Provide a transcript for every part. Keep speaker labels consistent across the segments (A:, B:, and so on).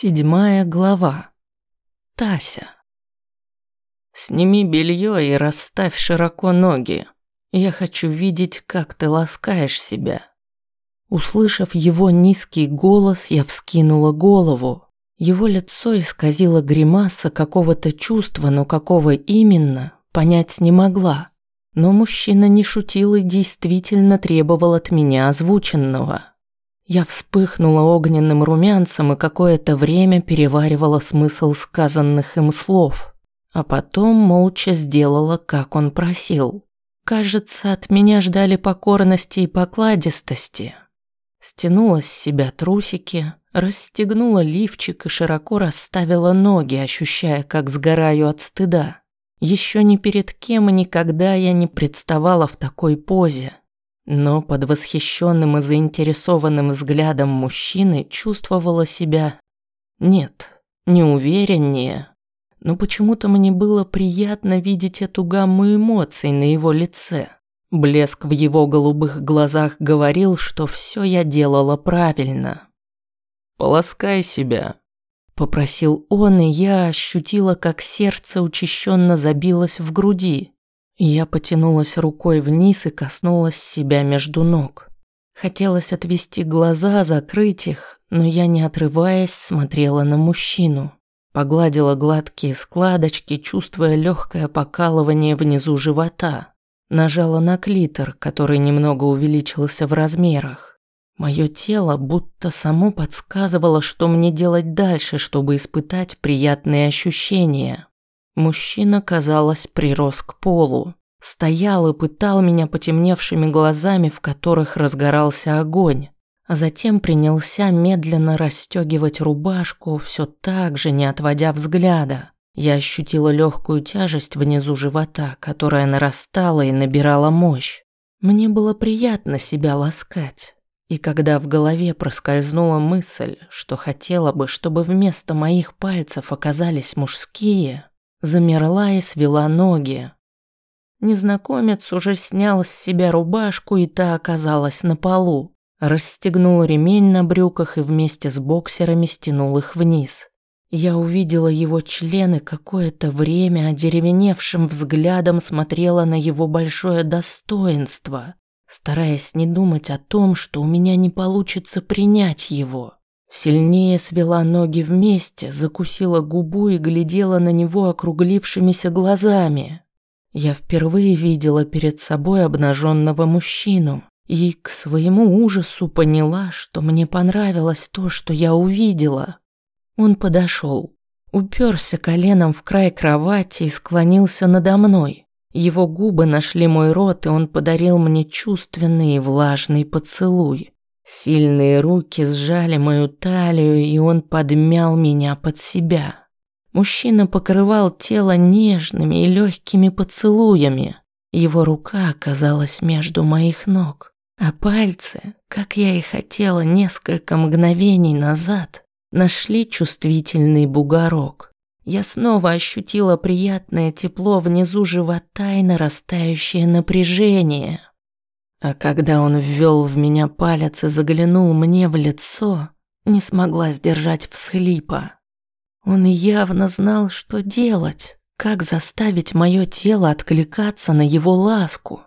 A: Седьмая глава. Тася. Сними белье и расставь широко ноги. Я хочу видеть, как ты ласкаешь себя. Услышав его низкий голос, я вскинула голову. Его лицо исказило гримаса какого-то чувства, но какого именно, понять не могла. Но мужчина не шутил и действительно требовал от меня озвученного. Я вспыхнула огненным румянцем и какое-то время переваривала смысл сказанных им слов, а потом молча сделала, как он просил. Кажется, от меня ждали покорности и покладистости. Стянула с себя трусики, расстегнула лифчик и широко расставила ноги, ощущая, как сгораю от стыда. Еще ни перед кем и никогда я не представала в такой позе. Но под восхищенным и заинтересованным взглядом мужчины чувствовала себя... Нет, не увереннее. Но почему-то мне было приятно видеть эту гамму эмоций на его лице. Блеск в его голубых глазах говорил, что все я делала правильно.
B: «Полоскай себя», –
A: попросил он, и я ощутила, как сердце учащенно забилось в груди. Я потянулась рукой вниз и коснулась себя между ног. Хотелось отвести глаза, закрыть их, но я, не отрываясь, смотрела на мужчину. Погладила гладкие складочки, чувствуя легкое покалывание внизу живота. Нажала на клитор, который немного увеличился в размерах. Мое тело будто само подсказывало, что мне делать дальше, чтобы испытать приятные ощущения. Мужчина, казалось, прирос к полу. Стоял и пытал меня потемневшими глазами, в которых разгорался огонь. А затем принялся медленно расстегивать рубашку, все так же не отводя взгляда. Я ощутила легкую тяжесть внизу живота, которая нарастала и набирала мощь. Мне было приятно себя ласкать. И когда в голове проскользнула мысль, что хотела бы, чтобы вместо моих пальцев оказались мужские, замерла и свела ноги. Незнакомец уже снял с себя рубашку, и та оказалась на полу. Расстегнул ремень на брюках и вместе с боксерами стянул их вниз. Я увидела его члены какое-то время, одеревеневшим взглядом смотрела на его большое достоинство, стараясь не думать о том, что у меня не получится принять его. Сильнее свела ноги вместе, закусила губу и глядела на него округлившимися глазами. Я впервые видела перед собой обнаженного мужчину и к своему ужасу поняла, что мне понравилось то, что я увидела. Он подошел, уперся коленом в край кровати и склонился надо мной. Его губы нашли мой рот, и он подарил мне чувственный и влажный поцелуй. Сильные руки сжали мою талию, и он подмял меня под себя. Мужчина покрывал тело нежными и легкими поцелуями. Его рука оказалась между моих ног, а пальцы, как я и хотела несколько мгновений назад, нашли чувствительный бугорок. Я снова ощутила приятное тепло внизу живота и нарастающее напряжение. А когда он ввел в меня палец и заглянул мне в лицо, не смогла сдержать всхлипа. Он явно знал, что делать, как заставить мое тело откликаться на его ласку.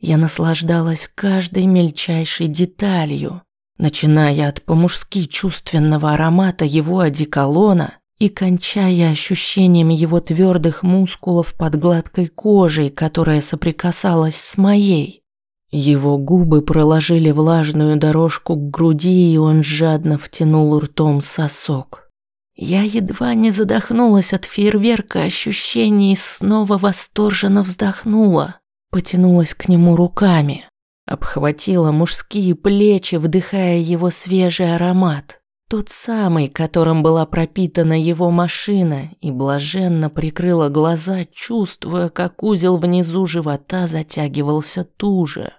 A: Я наслаждалась каждой мельчайшей деталью, начиная от по-мужски чувственного аромата его одеколона и кончая ощущением его твердых мускулов под гладкой кожей, которая соприкасалась с моей. Его губы проложили влажную дорожку к груди, и он жадно втянул ртом сосок. Я едва не задохнулась от фейерверка ощущений и снова восторженно вздохнула, потянулась к нему руками, обхватила мужские плечи, вдыхая его свежий аромат, тот самый, которым была пропитана его машина, и блаженно прикрыла глаза, чувствуя, как узел внизу живота затягивался туже.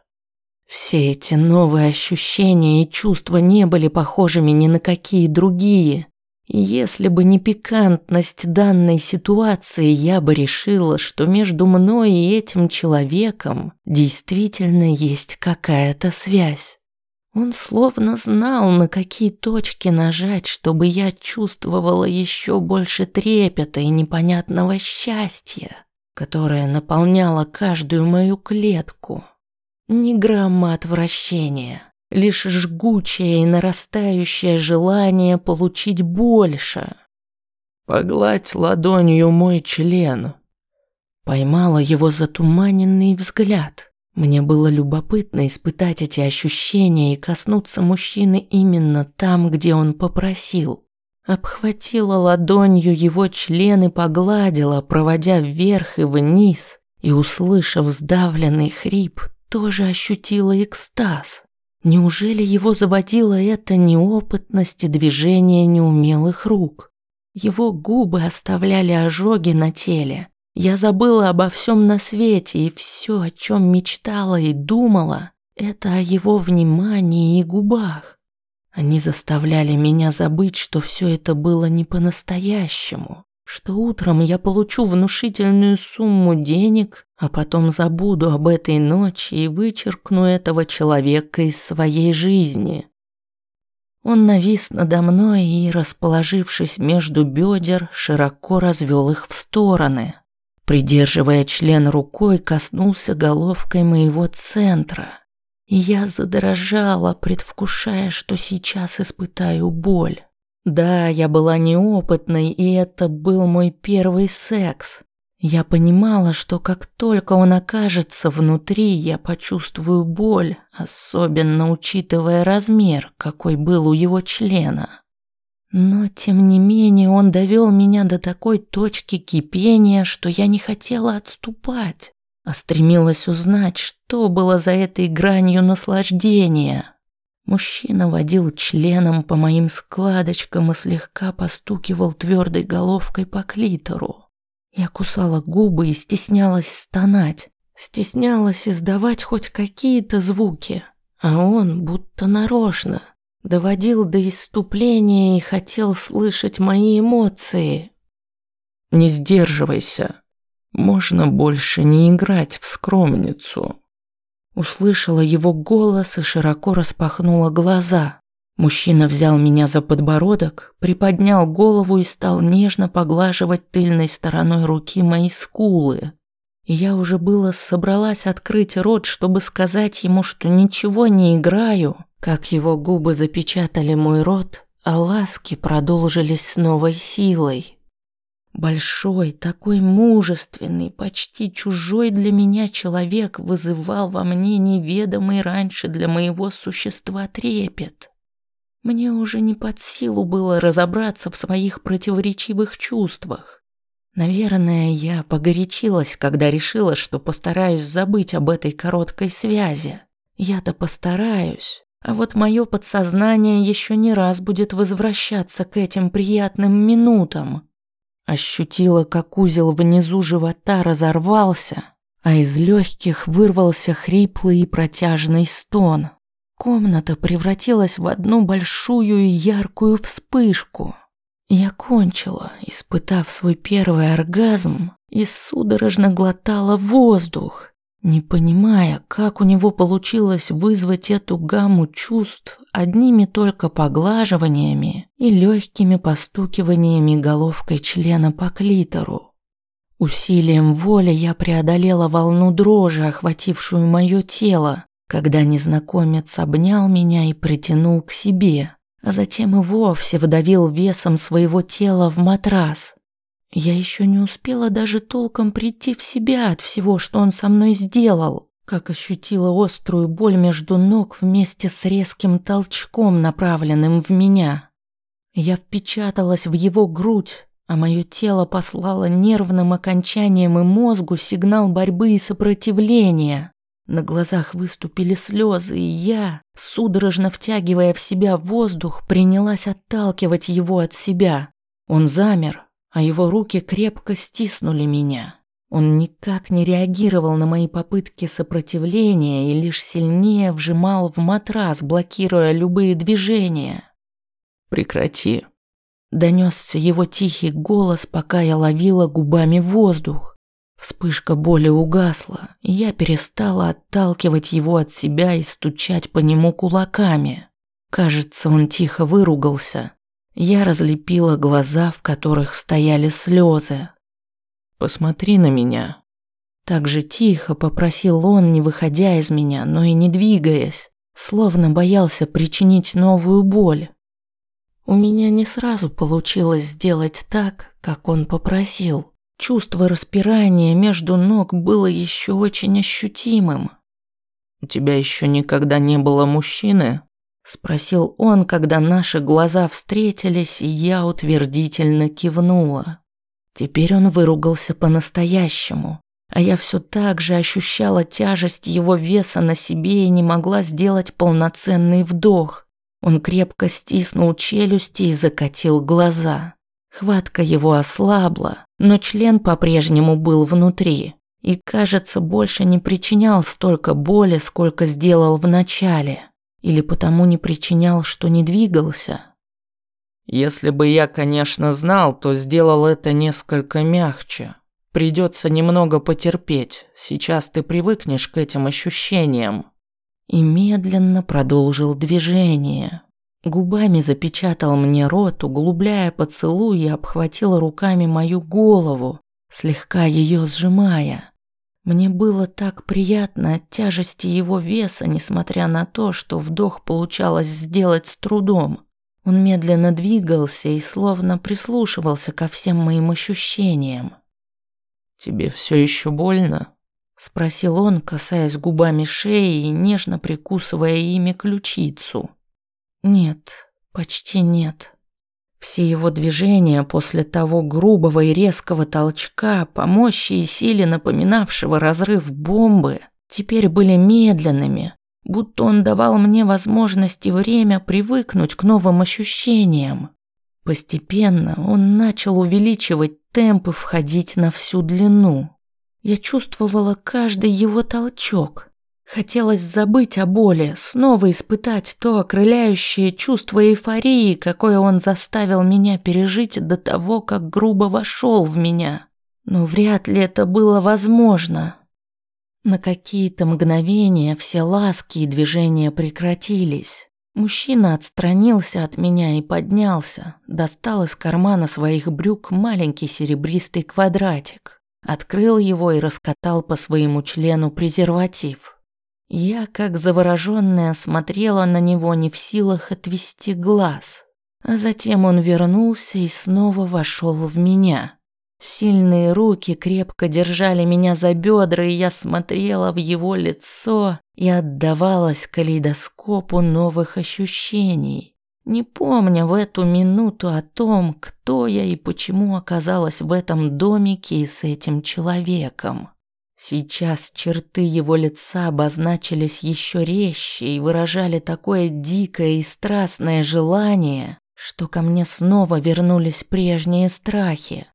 A: Все эти новые ощущения и чувства не были похожими ни на какие другие. Если бы не пикантность данной ситуации, я бы решила, что между мной и этим человеком действительно есть какая-то связь. Он словно знал, на какие точки нажать, чтобы я чувствовала еще больше трепета и непонятного счастья, которое наполняло каждую мою клетку. Ни грамма отвращения, лишь жгучее и нарастающее желание получить больше.
B: «Погладь ладонью мой член»,
A: Поймала его затуманенный взгляд. Мне было любопытно испытать эти ощущения и коснуться мужчины именно там, где он попросил. Обхватила ладонью его член и погладила, проводя вверх и вниз, и, услышав сдавленный хрип, тоже ощутила экстаз. Неужели его заводила эта неопытность и движение неумелых рук? Его губы оставляли ожоги на теле, я забыла обо всем на свете, и все, о чем мечтала и думала, это о его внимании и губах. Они заставляли меня забыть, что все это было не по-настоящему, что утром я получу внушительную сумму денег, а потом забуду об этой ночи и вычеркну этого человека из своей жизни. Он навис надо мной и, расположившись между бедер, широко развел их в стороны. Придерживая член рукой, коснулся головкой моего центра. И я задрожала, предвкушая, что сейчас испытаю боль. Да, я была неопытной, и это был мой первый секс. Я понимала, что как только он окажется внутри, я почувствую боль, особенно учитывая размер, какой был у его члена. Но, тем не менее, он довел меня до такой точки кипения, что я не хотела отступать, а стремилась узнать, что было за этой гранью наслаждения. Мужчина водил членом по моим складочкам и слегка постукивал твердой головкой по клитору. Я кусала губы и стеснялась стонать, стеснялась издавать хоть какие-то звуки, а он будто нарочно – доводил до иступления и хотел слышать мои эмоции.
B: Не сдерживайся. Можно больше не играть в скромницу.
A: Услышала его голос и широко распахнула глаза. Мужчина взял меня за подбородок, приподнял голову и стал нежно поглаживать тыльной стороной руки мои скулы. И я уже было собралась открыть рот, чтобы сказать ему, что ничего не играю, как его губы запечатали мой рот, а ласки продолжились с новой силой. Большой, такой мужественный, почти чужой для меня человек вызывал во мне неведомый раньше для моего существа трепет. Мне уже не под силу было разобраться в своих противоречивых чувствах. Наверное, я погорячилась, когда решила, что постараюсь забыть об этой короткой связи. Я-то постараюсь, а вот мое подсознание еще не раз будет возвращаться к этим приятным минутам. Ощутила, как узел внизу живота разорвался, а из легких вырвался хриплый и протяжный стон. Комната превратилась в одну большую и яркую вспышку. Я кончила, испытав свой первый оргазм, и судорожно глотала воздух, не понимая, как у него получилось вызвать эту гамму чувств одними только поглаживаниями и легкими постукиваниями головкой члена по клитору. Усилием воли я преодолела волну дрожи, охватившую мое тело, когда незнакомец обнял меня и притянул к себе, а затем и вовсе вдавил весом своего тела в матрас. Я еще не успела даже толком прийти в себя от всего, что он со мной сделал, как ощутила острую боль между ног вместе с резким толчком, направленным в меня. Я впечаталась в его грудь, а мое тело послало нервным окончанием и мозгу сигнал борьбы и сопротивления. На глазах выступили слезы, и я, судорожно втягивая в себя воздух, принялась отталкивать его от себя. Он замер, а его руки крепко стиснули меня. Он никак не реагировал на мои попытки сопротивления и лишь сильнее вжимал в матрас, блокируя любые движения.
B: «Прекрати», —
A: донесся его тихий голос, пока я ловила губами воздух. Вспышка боли угасла, и я перестала отталкивать его от себя и стучать по нему кулаками. Кажется, он тихо выругался. Я разлепила глаза, в которых стояли слезы.
B: «Посмотри на меня».
A: Так же тихо попросил он, не выходя из меня, но и не двигаясь, словно боялся причинить новую боль. У меня не сразу получилось сделать так, как он попросил. Чувство распирания между ног было еще очень ощутимым.
B: «У тебя еще никогда не было мужчины?»
A: Спросил он, когда наши глаза встретились, и я утвердительно кивнула. Теперь он выругался по-настоящему, а я все так же ощущала тяжесть его веса на себе и не могла сделать полноценный вдох. Он крепко стиснул челюсти и закатил глаза. Хватка его ослабла, но член по-прежнему был внутри и, кажется, больше не причинял столько боли, сколько сделал в начале. Или потому не причинял, что не двигался.
B: Если бы я, конечно, знал, то сделал это несколько мягче. Придется немного потерпеть. Сейчас ты привыкнешь к этим ощущениям.
A: И медленно продолжил движение. Губами запечатал мне рот, углубляя поцелуй и обхватил руками мою голову, слегка ее сжимая. Мне было так приятно от тяжести его веса, несмотря на то, что вдох получалось сделать с трудом. Он медленно двигался и словно прислушивался ко всем моим ощущениям.
B: «Тебе все еще больно?»
A: – спросил он, касаясь губами шеи и нежно прикусывая ими ключицу. Нет, почти нет. Все его движения после того грубого и резкого толчка, по мощи и силе напоминавшего разрыв бомбы, теперь были медленными, будто он давал мне возможность и время привыкнуть к новым ощущениям. Постепенно он начал увеличивать темп и входить на всю длину. Я чувствовала каждый его толчок, Хотелось забыть о боли, снова испытать то окрыляющее чувство эйфории, какое он заставил меня пережить до того, как грубо вошел в меня. Но вряд ли это было возможно. На какие-то мгновения все ласки и движения прекратились. Мужчина отстранился от меня и поднялся, достал из кармана своих брюк маленький серебристый квадратик, открыл его и раскатал по своему члену презерватив. Я, как завороженная, смотрела на него не в силах отвести глаз. А затем он вернулся и снова вошел в меня. Сильные руки крепко держали меня за бедра, и я смотрела в его лицо и отдавалась калейдоскопу новых ощущений, не помня в эту минуту о том, кто я и почему оказалась в этом домике и с этим человеком. Сейчас черты его лица обозначились еще резче и выражали такое дикое и страстное желание, что ко мне снова вернулись прежние страхи.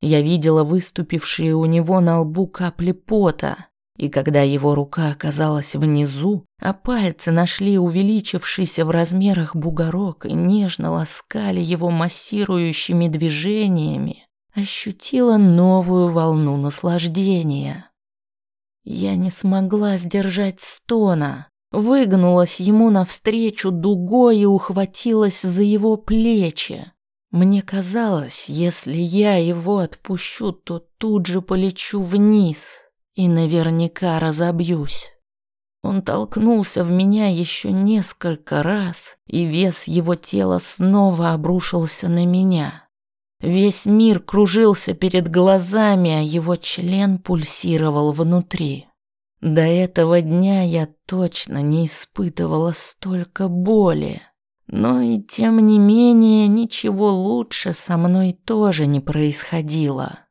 A: Я видела выступившие у него на лбу капли пота, и когда его рука оказалась внизу, а пальцы нашли увеличившийся в размерах бугорок и нежно ласкали его массирующими движениями, ощутила новую волну наслаждения. Я не смогла сдержать стона, выгнулась ему навстречу дугой и ухватилась за его плечи. Мне казалось, если я его отпущу, то тут же полечу вниз и наверняка разобьюсь. Он толкнулся в меня еще несколько раз, и вес его тела снова обрушился на меня. Весь мир кружился перед глазами, а его член пульсировал внутри. До этого дня я точно не испытывала столько боли. Но и тем не менее ничего лучше со мной тоже не происходило.